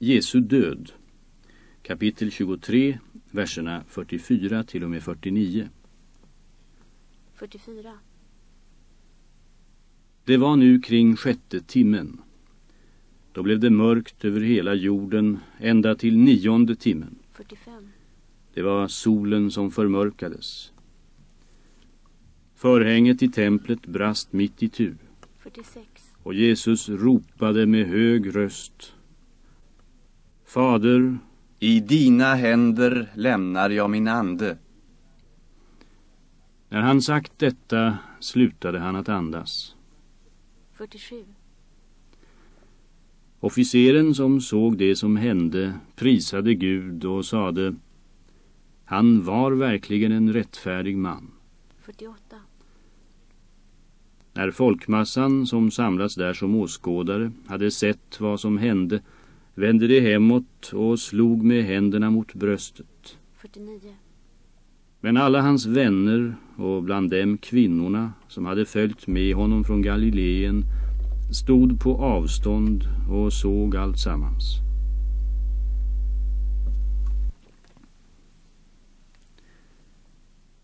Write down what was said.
Jesu död. Kapitel 23, verserna 44 till och med 49. 44. Det var nu kring sjätte timmen. Då blev det mörkt över hela jorden ända till nionde timmen. 45. Det var solen som förmörkades. Förhänget i templet brast mitt i tur. 46. Och Jesus ropade med hög röst. Fader, I dina händer lämnar jag min ande. när han sagt detta slutade han att andas. 47. Officeren som såg det som hände prisade Gud och sade Han var verkligen en rättfärdig man. 48. När folkmassan som samlats där som åskådare hade sett vad som hände vände de hemåt och slog med händerna mot bröstet. 49. Men alla hans vänner och bland dem kvinnorna som hade följt med honom från Galileen stod på avstånd och såg allt sammans.